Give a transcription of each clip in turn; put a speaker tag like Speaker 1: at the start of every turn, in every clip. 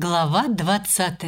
Speaker 1: Глава 20.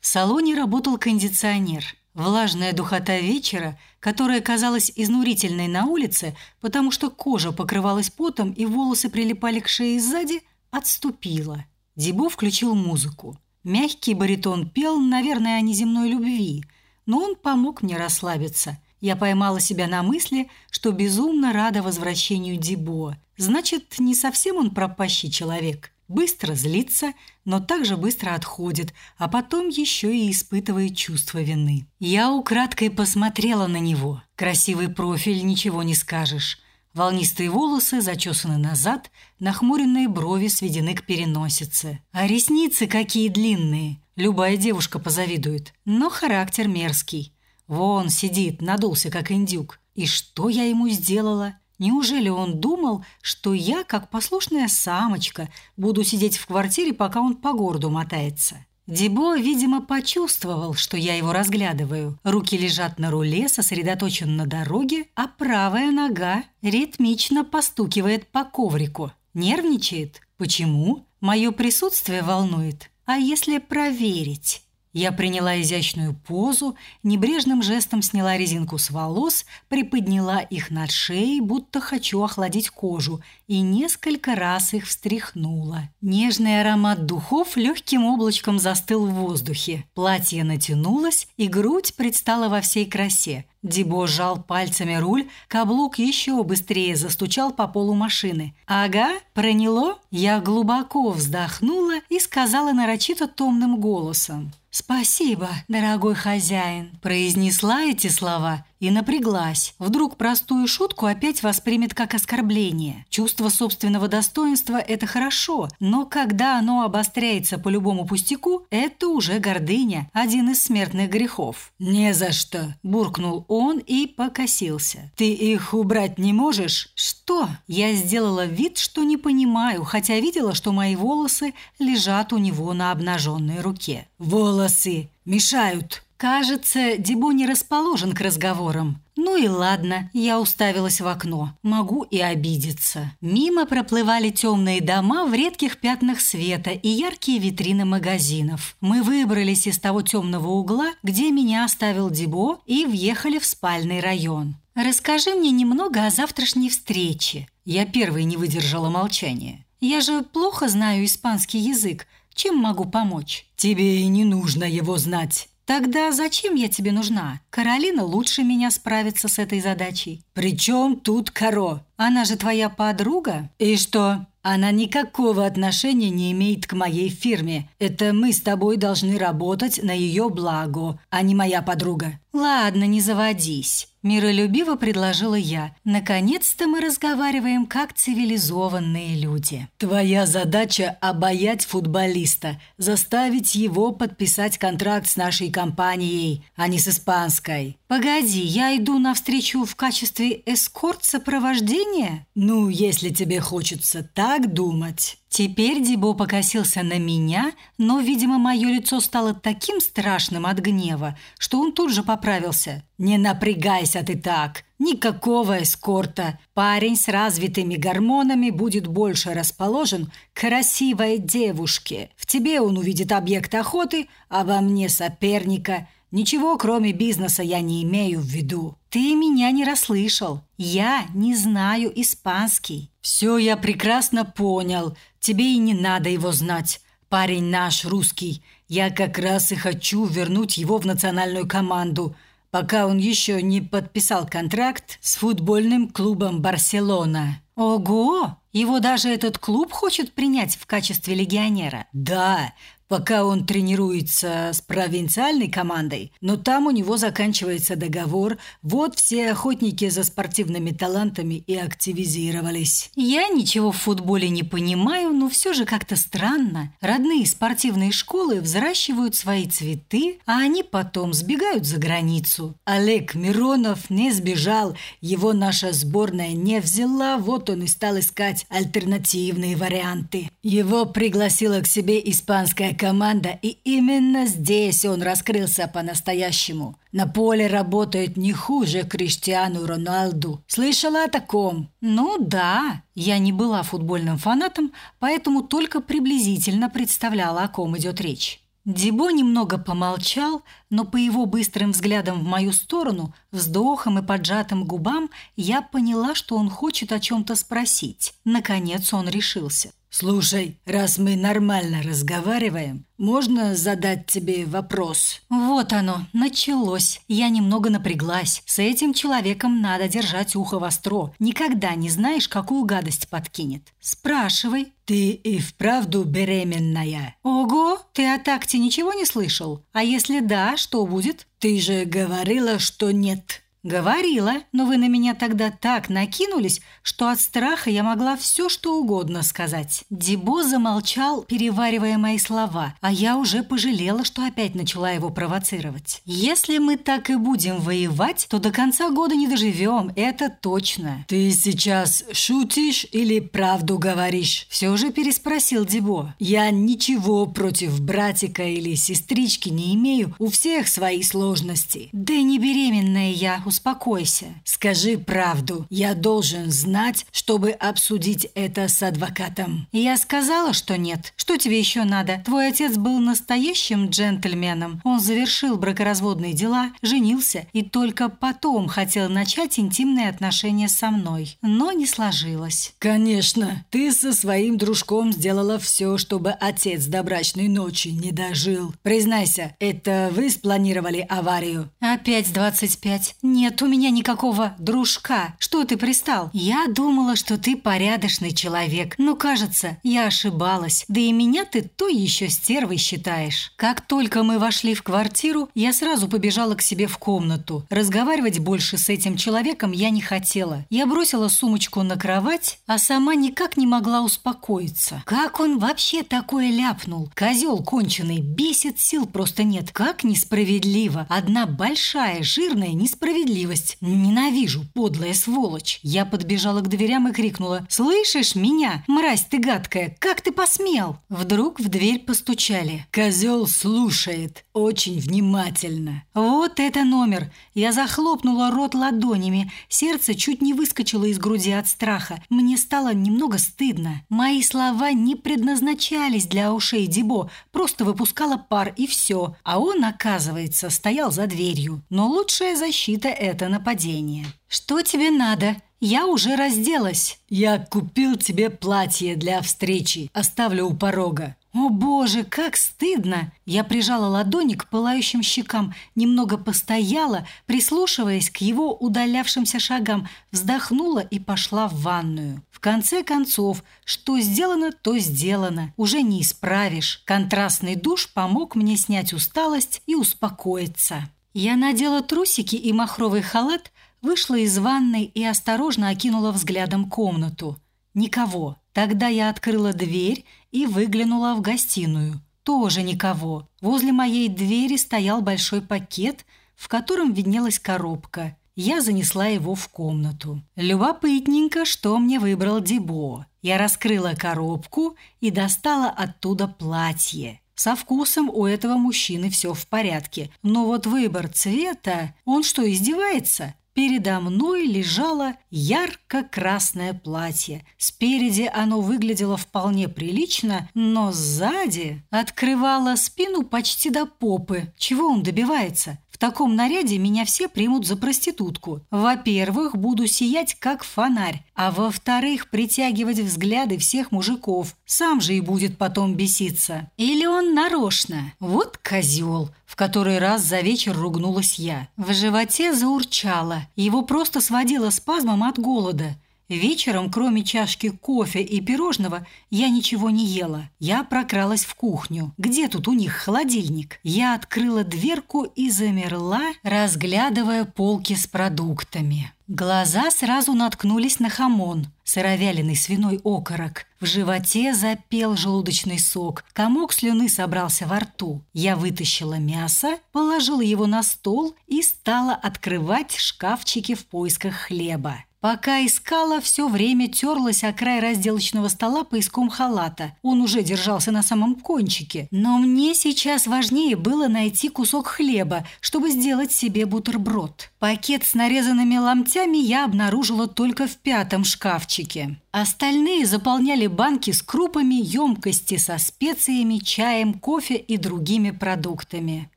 Speaker 1: В салоне работал кондиционер. Влажная духота вечера, которая казалась изнурительной на улице, потому что кожа покрывалась потом и волосы прилипали к шее сзади, отступила. Дибо включил музыку. Мягкий баритон пел, наверное, о неземной любви, но он помог мне расслабиться. Я поймала себя на мысли, что безумно рада возвращению Дибо. Значит, не совсем он пропащий человек быстро злится, но также быстро отходит, а потом еще и испытывает чувство вины. Я украдкой посмотрела на него. Красивый профиль, ничего не скажешь. Волнистые волосы зачесаны назад, нахмуренные брови сведены к переносице. А ресницы какие длинные. Любая девушка позавидует. Но характер мерзкий. Вон сидит, надулся как индюк. И что я ему сделала? Неужели он думал, что я, как послушная самочка, буду сидеть в квартире, пока он по городу мотается? Дебо, видимо, почувствовал, что я его разглядываю. Руки лежат на руле, сосредоточен на дороге, а правая нога ритмично постукивает по коврику. Нервничает? Почему? Мое присутствие волнует. А если проверить? Я приняла изящную позу, небрежным жестом сняла резинку с волос, приподняла их над шеей, будто хочу охладить кожу, и несколько раз их встряхнула. Нежный аромат духов легким облачком застыл в воздухе. Платье натянулось, и грудь предстала во всей красе. Дибо сжал пальцами руль, каблук еще быстрее застучал по полу машины. «Ага, проняло?» Я глубоко вздохнула и сказала нарочито томным голосом. «Спасибо, дорогой хозяин», – произнесла эти слова и напряглась. Вдруг простую шутку опять воспримет как оскорбление. Чувство собственного достоинства – это хорошо, но когда оно обостряется по любому пустяку, это уже гордыня, один из смертных грехов. «Не за что», – буркнул он и покосился. «Ты их убрать не можешь?» «Что?» Я сделала вид, что не понимаю, хотя видела, что мои волосы лежат у него на обнаженной руке. «Волосы мешают!» Кажется, Дебо не расположен к разговорам. Ну и ладно, я уставилась в окно. Могу и обидеться. Мимо проплывали темные дома в редких пятнах света и яркие витрины магазинов. Мы выбрались из того темного угла, где меня оставил Дебо, и въехали в спальный район. «Расскажи мне немного о завтрашней встрече». Я первой не выдержала молчания. «Я же плохо знаю испанский язык. Чем могу помочь?» «Тебе и не нужно его знать». Тогда зачем я тебе нужна? Каролина лучше меня справится с этой задачей. Причем тут Каро? Она же твоя подруга? И что? Она никакого отношения не имеет к моей фирме. Это мы с тобой должны работать на ее благо, а не моя подруга. Ладно, не заводись. Миролюбиво предложила я. Наконец-то мы разговариваем как цивилизованные люди. Твоя задача обаять футболиста, заставить его подписать контракт с нашей компанией, а не с испанской. Погоди, я иду навстречу в качестве эскорт сопровождения? Ну, если тебе хочется так думать. Теперь Дибо покосился на меня, но, видимо, мое лицо стало таким страшным от гнева, что он тут же поправился. «Не напрягайся ты так! Никакого эскорта! Парень с развитыми гормонами будет больше расположен к красивой девушке. В тебе он увидит объект охоты, а во мне соперника – Ничего, кроме бизнеса, я не имею в виду. Ты меня не расслышал. Я не знаю испанский. Все я прекрасно понял. Тебе и не надо его знать. Парень наш русский. Я как раз и хочу вернуть его в национальную команду, пока он еще не подписал контракт с футбольным клубом Барселона. Ого! Его даже этот клуб хочет принять в качестве легионера. Да, пока он тренируется с провинциальной командой, но там у него заканчивается договор. Вот все охотники за спортивными талантами и активизировались. Я ничего в футболе не понимаю, но все же как-то странно. Родные спортивные школы взращивают свои цветы, а они потом сбегают за границу. Олег Миронов не сбежал, его наша сборная не взяла, вот он и стал искать
Speaker 2: искать альтернативные варианты. Его пригласила к себе испанская команда, и именно здесь он раскрылся по-настоящему. На поле работает не хуже Криштиану Роналду. Слышала о таком?
Speaker 1: Ну да, я не была футбольным фанатом, поэтому только приблизительно представляла, о ком идет речь. Дибо немного помолчал, но по его быстрым взглядам в мою сторону, вздохом и поджатым губам, я поняла, что он хочет о чем-то спросить. Наконец он решился.
Speaker 2: «Слушай, раз мы нормально разговариваем, можно задать тебе вопрос?»
Speaker 1: Вот оно, началось. Я немного напряглась. С этим человеком надо держать ухо востро. Никогда не знаешь, какую гадость подкинет. Спрашивай.
Speaker 2: «Ты и вправду беременная?»
Speaker 1: «Ого, ты о такте ничего не слышал? А если да, что будет?»
Speaker 2: «Ты же говорила, что нет».
Speaker 1: «Говорила, но вы на меня тогда так накинулись, что от страха я могла все, что угодно сказать». Дебо замолчал, переваривая мои слова, а я уже пожалела, что опять начала его провоцировать. «Если мы так и будем воевать, то до конца года не доживем, это точно».
Speaker 2: «Ты сейчас шутишь или правду говоришь?»
Speaker 1: Все же переспросил Дебо.
Speaker 2: «Я ничего против братика или сестрички не имею, у всех свои сложности».
Speaker 1: «Да не беременная я, успокойся.
Speaker 2: Скажи правду. Я должен знать, чтобы обсудить это с адвокатом.
Speaker 1: Я сказала, что нет. Что тебе еще надо? Твой отец был настоящим джентльменом. Он завершил бракоразводные дела, женился и только потом хотел начать интимные отношения со мной. Но не сложилось.
Speaker 2: Конечно, ты со своим дружком сделала все, чтобы отец до брачной ночи не дожил. Признайся, это вы спланировали аварию?
Speaker 1: Опять двадцать пять. «Нет у меня никакого дружка. Что ты пристал? Я думала, что ты порядочный человек. Но, кажется, я ошибалась. Да и меня ты то еще стервой считаешь». Как только мы вошли в квартиру, я сразу побежала к себе в комнату. Разговаривать больше с этим человеком я не хотела. Я бросила сумочку на кровать, а сама никак не могла успокоиться. Как он вообще такое ляпнул? Козел конченый, бесит, сил просто нет. Как несправедливо. Одна большая, жирная несправедливость справедливость. Ненавижу, подлая сволочь. Я подбежала к дверям и крикнула. «Слышишь меня? Мразь ты гадкая! Как ты посмел?» Вдруг в дверь постучали.
Speaker 2: Козел слушает. Очень внимательно.
Speaker 1: Вот это номер. Я захлопнула рот ладонями. Сердце чуть не выскочило из груди от страха. Мне стало немного стыдно. Мои слова не предназначались для ушей Дибо. Просто выпускала пар и все. А он, оказывается, стоял за дверью. Но лучшая защита это нападение. «Что тебе надо? Я уже разделась».
Speaker 2: «Я купил тебе платье для встречи. Оставлю у порога».
Speaker 1: «О боже, как стыдно!» Я прижала ладони к пылающим щекам, немного постояла, прислушиваясь к его удалявшимся шагам, вздохнула и пошла в ванную. В конце концов, что сделано, то сделано. Уже не исправишь. Контрастный душ помог мне снять усталость и успокоиться. Я надела трусики и махровый халат, вышла из ванной и осторожно окинула взглядом комнату. Никого. Тогда я открыла дверь и выглянула в гостиную. Тоже никого. Возле моей двери стоял большой пакет, в котором виднелась коробка. Я занесла его в комнату. Любопытненько, что мне выбрал Дебо. Я раскрыла коробку и достала оттуда платье. Со вкусом у этого мужчины все в порядке. Но вот выбор цвета... Он что, издевается? Передо мной лежало ярко-красное платье. Спереди оно выглядело вполне прилично, но сзади открывало спину почти до попы. Чего он добивается? Таком наряде меня все примут за проститутку. Во-первых, буду сиять как фонарь, а во-вторых, притягивать взгляды всех мужиков. Сам же и будет потом беситься. Или он нарочно. Вот козел. В который раз за вечер ругнулась я. В животе заурчало. Его просто сводило спазмом от голода. Вечером, кроме чашки кофе и пирожного, я ничего не ела. Я прокралась в кухню. Где тут у них холодильник? Я открыла дверку и замерла, разглядывая полки с продуктами. Глаза сразу наткнулись на хамон, сыровяленый свиной окорок. В животе запел желудочный сок, комок слюны собрался во рту. Я вытащила мясо, положила его на стол и стала открывать шкафчики в поисках хлеба. Пока искала, все время терлась о край разделочного стола поиском халата. Он уже держался на самом кончике. Но мне сейчас важнее было найти кусок хлеба, чтобы сделать себе бутерброд. Пакет с нарезанными ломтями я обнаружила только в пятом шкафчике. Остальные заполняли банки с крупами, емкости со специями, чаем, кофе и другими продуктами.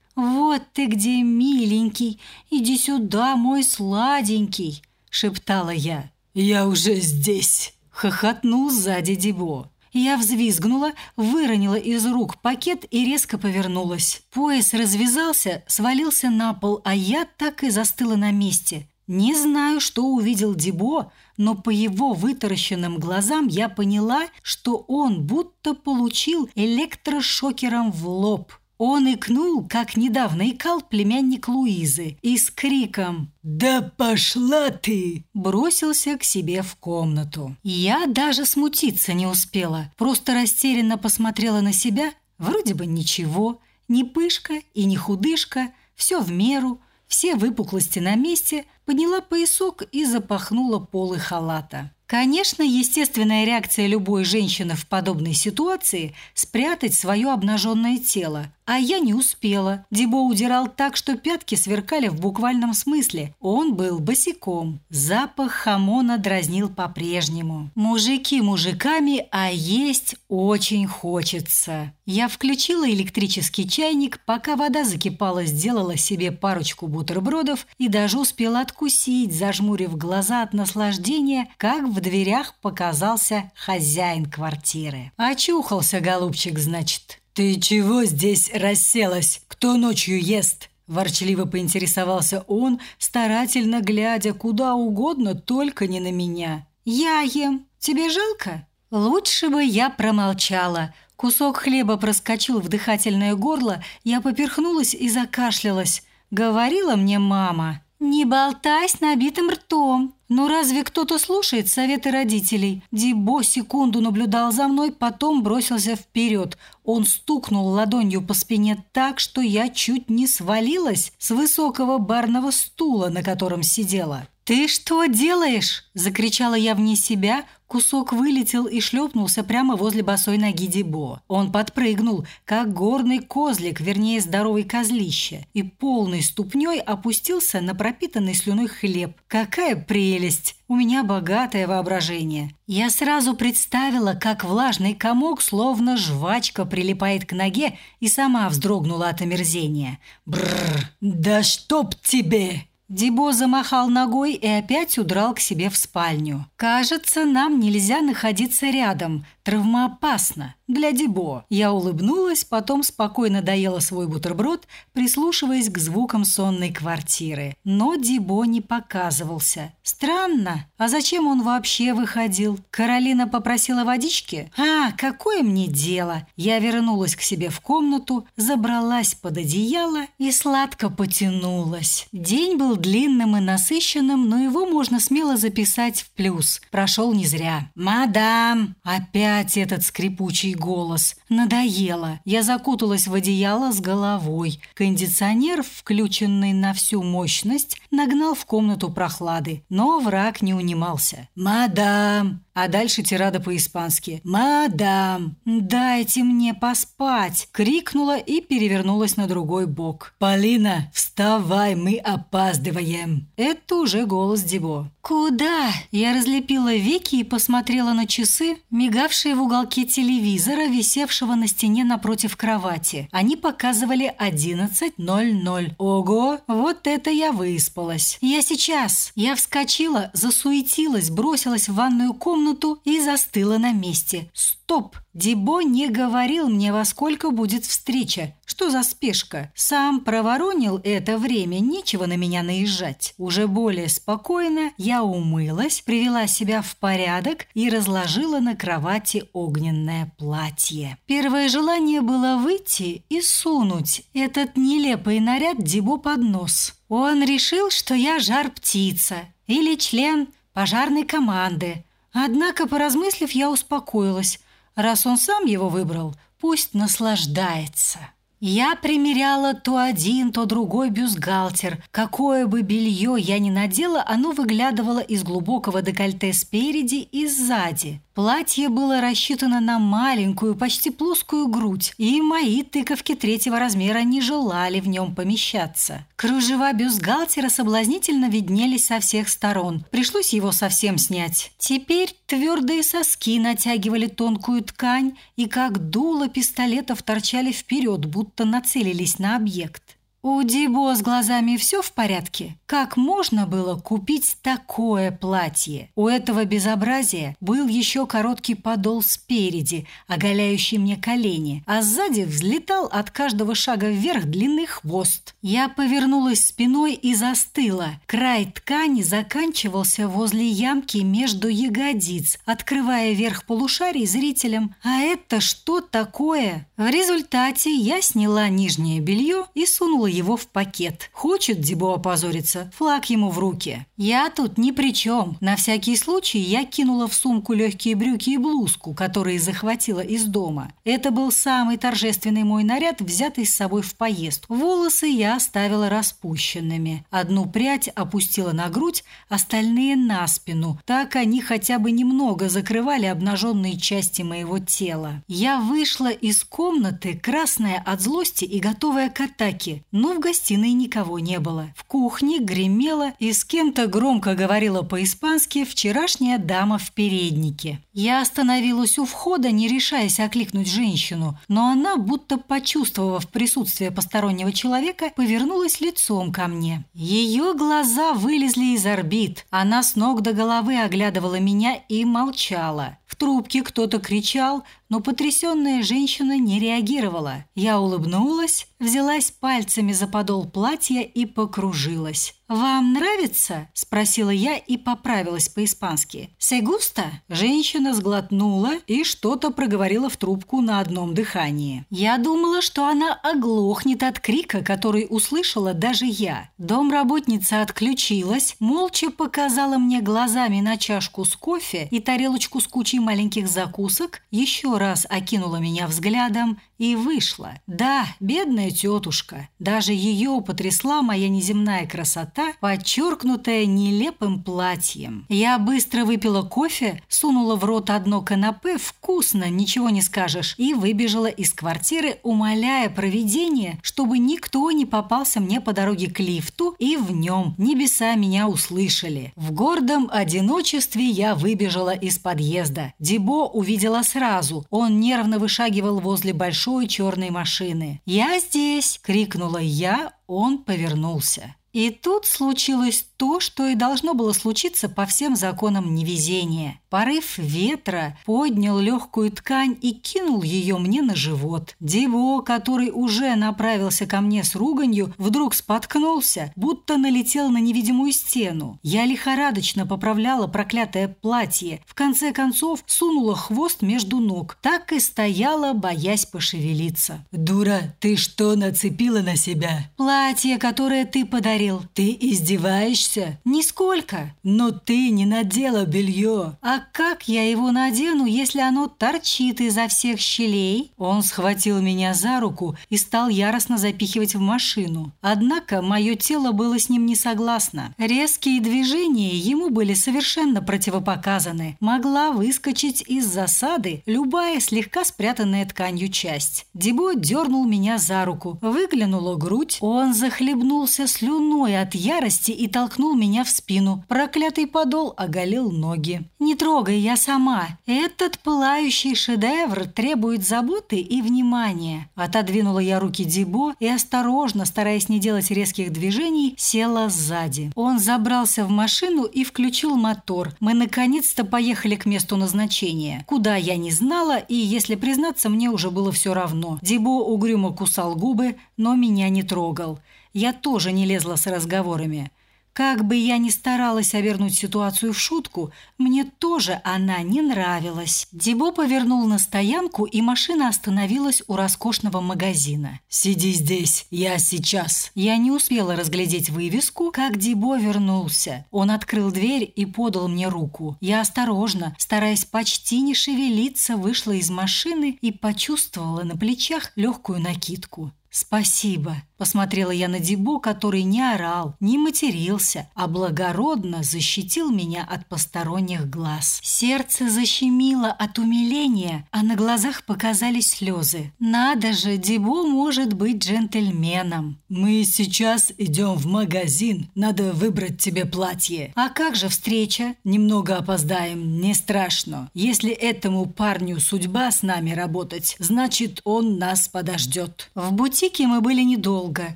Speaker 1: «Вот ты где, миленький! Иди сюда, мой сладенький!» – шептала я.
Speaker 2: «Я уже здесь!»
Speaker 1: – хохотнул сзади Дебо. Я взвизгнула, выронила из рук пакет и резко повернулась. Пояс развязался, свалился на пол, а я так и застыла на месте. Не знаю, что увидел Дебо, но по его вытаращенным глазам я поняла, что он будто получил электрошокером в лоб. Он икнул, как недавно икал племянник Луизы, и с криком «Да пошла ты!» бросился к себе в комнату. Я даже смутиться не успела, просто растерянно посмотрела на себя, вроде бы ничего, ни пышка и ни худышка, все в меру, все выпуклости на месте, подняла поясок и запахнула полы халата. Конечно, естественная реакция любой женщины в подобной ситуации – спрятать свое обнаженное тело. А я не успела. Дебо удирал так, что пятки сверкали в буквальном смысле. Он был босиком. Запах хамона дразнил по-прежнему. Мужики мужиками, а есть очень хочется. Я включила электрический чайник, пока вода закипала, сделала себе парочку бутербродов и даже успела откусить, зажмурив глаза от наслаждения, как в дверях показался хозяин квартиры. Очухался голубчик, значит.
Speaker 2: «Ты чего здесь расселась? Кто ночью ест?» Ворчливо поинтересовался он, старательно глядя куда угодно, только не на меня.
Speaker 1: «Я ем. Тебе жалко?» Лучше бы я промолчала. Кусок хлеба проскочил в дыхательное горло, я поперхнулась и закашлялась. Говорила мне мама. «Не болтай с набитым ртом. Ну разве кто-то слушает советы родителей?» Дибо секунду наблюдал за мной, потом бросился вперед. Он стукнул ладонью по спине так, что я чуть не свалилась с высокого барного стула, на котором сидела. «Ты что делаешь?» – закричала я вне себя, Кусок вылетел и шлепнулся прямо возле босой ноги Дебо. Он подпрыгнул, как горный козлик, вернее, здоровый козлище, и полной ступней опустился на пропитанный слюной хлеб. Какая прелесть! У меня богатое воображение. Я сразу представила, как влажный комок, словно жвачка, прилипает к ноге, и сама вздрогнула от омерзения. Бррр!
Speaker 2: Да чтоб тебе!
Speaker 1: Дибо замахал ногой и опять удрал к себе в спальню. «Кажется, нам нельзя находиться рядом. Травмоопасно. Для Дибо». Я улыбнулась, потом спокойно доела свой бутерброд, прислушиваясь к звукам сонной квартиры. Но Дибо не показывался. Странно. А зачем он вообще выходил? Каролина попросила водички? А, какое мне дело? Я вернулась к себе в комнату, забралась под одеяло и сладко потянулась. День был длинным и насыщенным, но его можно смело записать в плюс. Прошел не зря. «Мадам!» Опять этот скрипучий голос. Надоело. Я закуталась в одеяло с головой. Кондиционер, включенный на всю мощность, нагнал в комнату прохлады. Но враг не унимался. «Мадам!» А дальше тирада по-испански. «Мадам, дайте мне поспать!» Крикнула и перевернулась на другой бок.
Speaker 2: «Полина, вставай, мы опаздываем!»
Speaker 1: Это уже голос Дебо. «Куда?» Я разлепила веки и посмотрела на часы, мигавшие в уголке телевизора, висевшего на стене напротив кровати. Они показывали 11.00. Ого, вот это я выспалась. «Я сейчас!» Я вскочила, засуетилась, бросилась в ванную комнату, комнату и застыла на месте. «Стоп! Дибо не говорил мне, во сколько будет встреча. Что за спешка? Сам проворонил это время, нечего на меня наезжать. Уже более спокойно я умылась, привела себя в порядок и разложила на кровати огненное платье. Первое желание было выйти и сунуть этот нелепый наряд Дибо под нос. Он решил, что я жар-птица или член пожарной команды, Однако, поразмыслив, я успокоилась. Раз он сам его выбрал, пусть наслаждается. Я примеряла то один, то другой бюстгальтер. Какое бы белье я ни надела, оно выглядывало из глубокого декольте спереди и сзади. Платье было рассчитано на маленькую, почти плоскую грудь, и мои тыковки третьего размера не желали в нем помещаться. Кружева бюстгальтера соблазнительно виднелись со всех сторон. Пришлось его совсем снять. Теперь твердые соски натягивали тонкую ткань, и как дуло пистолетов торчали вперед, будто нацелились на объект. У Дибо с глазами все в порядке? Как можно было купить такое платье? У этого безобразия был еще короткий подол спереди, оголяющий мне колени, а сзади взлетал от каждого шага вверх длинный хвост. Я повернулась спиной и застыла. Край ткани заканчивался возле ямки между ягодиц, открывая верх полушарий зрителям. А это что такое? В результате я сняла нижнее белье и сунула его в пакет. Хочет Дебо опозориться, флаг ему в руки. Я тут ни при чем. На всякий случай я кинула в сумку легкие брюки и блузку, которые захватила из дома. Это был самый торжественный мой наряд, взятый с собой в поездку. Волосы я оставила распущенными. Одну прядь опустила на грудь, остальные на спину. Так они хотя бы немного закрывали обнаженные части моего тела. Я вышла из комнаты, красная от злости и готовая к атаке но в гостиной никого не было. В кухне гремела и с кем-то громко говорила по-испански вчерашняя дама в переднике. Я остановилась у входа, не решаясь окликнуть женщину, но она, будто почувствовав присутствие постороннего человека, повернулась лицом ко мне. Ее глаза вылезли из орбит. Она с ног до головы оглядывала меня и молчала. В трубке кто-то кричал, но потрясенная женщина не реагировала. Я улыбнулась, взялась пальцами за подол платья и покружилась. «Вам нравится?» – спросила я и поправилась по-испански. «Сегуста?» Женщина сглотнула и что-то проговорила в трубку на одном дыхании. Я думала, что она оглохнет от крика, который услышала даже я. Домработница отключилась, молча показала мне глазами на чашку с кофе и тарелочку с кучей маленьких закусок, еще раз окинула меня взглядом и вышла. Да, бедная тетушка. Даже ее потрясла моя неземная красота, подчеркнутая нелепым платьем. Я быстро выпила кофе, сунула в рот одно канапе, вкусно, ничего не скажешь, и выбежала из квартиры, умоляя провидение, чтобы никто не попался мне по дороге к лифту, и в нем небеса меня услышали. В гордом одиночестве я выбежала из подъезда. Дебо увидела сразу. Он нервно вышагивал возле большого большой черной машины. «Я здесь!» – крикнула я, он повернулся. И тут случилось то, что и должно было случиться по всем законам невезения. Порыв ветра поднял легкую ткань и кинул ее мне на живот. Диво, который уже направился ко мне с руганью, вдруг споткнулся, будто налетел на невидимую стену. Я лихорадочно поправляла проклятое платье. В конце концов сунула хвост между ног. Так и стояла, боясь пошевелиться.
Speaker 2: «Дура, ты что нацепила на себя?»
Speaker 1: «Платье, которое ты подарил.
Speaker 2: Ты издеваешься?»
Speaker 1: «Нисколько».
Speaker 2: «Но ты не надела белье».
Speaker 1: «А как я его надену, если оно торчит изо всех щелей?» Он схватил меня за руку и стал яростно запихивать в машину. Однако мое тело было с ним не согласно. Резкие движения ему были совершенно противопоказаны. Могла выскочить из засады любая слегка спрятанная тканью часть. Дебо дернул меня за руку. Выглянула грудь. Он захлебнулся слюной от ярости и толкнул меня в спину. Проклятый подол оголил ноги. «Не трогай трогай, я сама. Этот пылающий шедевр требует заботы и внимания». Отодвинула я руки Дибо и осторожно, стараясь не делать резких движений, села сзади. Он забрался в машину и включил мотор. Мы наконец-то поехали к месту назначения. Куда я не знала, и, если признаться, мне уже было все равно. Дибо угрюмо кусал губы, но меня не трогал. Я тоже не лезла с разговорами. Как бы я ни старалась обернуть ситуацию в шутку, мне тоже она не нравилась. Дебо повернул на стоянку, и машина остановилась у роскошного магазина.
Speaker 2: «Сиди здесь, я сейчас».
Speaker 1: Я не успела разглядеть вывеску, как Дебо вернулся. Он открыл дверь и подал мне руку. Я осторожно, стараясь почти не шевелиться, вышла из машины и почувствовала на плечах легкую накидку. «Спасибо», – посмотрела я на Дебо, который не орал, не матерился, а благородно защитил меня от посторонних глаз. Сердце защемило от умиления, а на глазах показались слезы. «Надо же, Дебо может быть джентльменом».
Speaker 2: «Мы сейчас идем в магазин. Надо выбрать тебе платье».
Speaker 1: «А как же встреча?»
Speaker 2: «Немного опоздаем, не страшно. Если этому парню судьба с нами работать, значит, он нас подождет».
Speaker 1: В бутике бутике мы были недолго.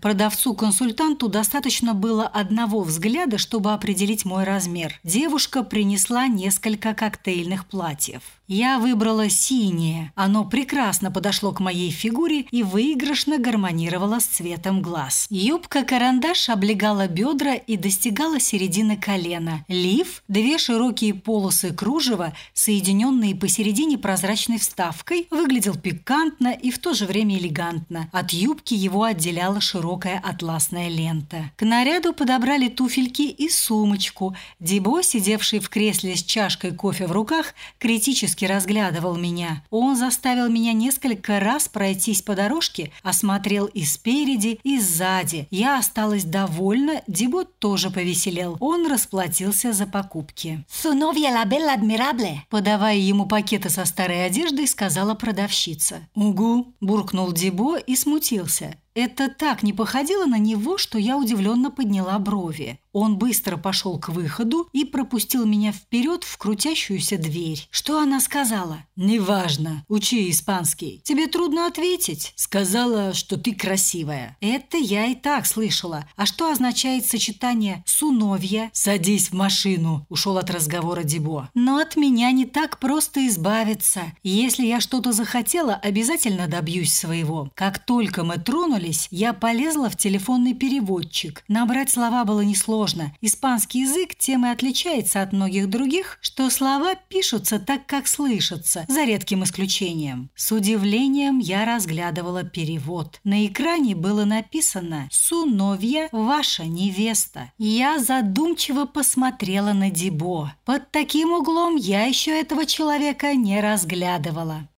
Speaker 1: Продавцу-консультанту достаточно было одного взгляда, чтобы определить мой размер. Девушка принесла несколько коктейльных платьев. Я выбрала синее. Оно прекрасно подошло к моей фигуре и выигрышно гармонировало с цветом глаз. Юбка-карандаш облегала бедра и достигала середины колена. Лиф – две широкие полосы кружева, соединенные посередине прозрачной вставкой, выглядел пикантно и в то же время элегантно. От юбки его отделяла широкая атласная лента. К наряду подобрали туфельки и сумочку. Дебо, сидевший в кресле с чашкой кофе в руках, критически разглядывал меня. Он заставил меня несколько раз пройтись по дорожке, осмотрел и спереди, и сзади. Я осталась довольна, Дибот тоже повеселел. Он расплатился за покупки.
Speaker 3: «Суновья ла белла адмирабле»,
Speaker 1: подавая ему пакеты со старой одеждой, сказала продавщица.
Speaker 2: «Угу»,
Speaker 1: буркнул Дибо и смутился. Это так не походило на него, что я удивленно подняла брови. Он быстро пошел к выходу и пропустил меня вперед в крутящуюся дверь. Что она сказала?
Speaker 2: «Неважно. Учи испанский. Тебе трудно ответить. Сказала, что ты красивая».
Speaker 1: Это я и так слышала. А что означает сочетание «суновья»?
Speaker 2: «Садись в машину», – ушел от разговора Дебо.
Speaker 1: Но от меня не так просто избавиться. Если я что-то захотела, обязательно добьюсь своего. Как только мы тронули, разобрались, я полезла в телефонный переводчик. Набрать слова было несложно. Испанский язык тем и отличается от многих других, что слова пишутся так, как слышатся, за редким исключением. С удивлением я разглядывала перевод. На экране было написано «Суновья, ваша невеста». Я задумчиво посмотрела на Дибо. Под таким углом я еще этого человека не разглядывала.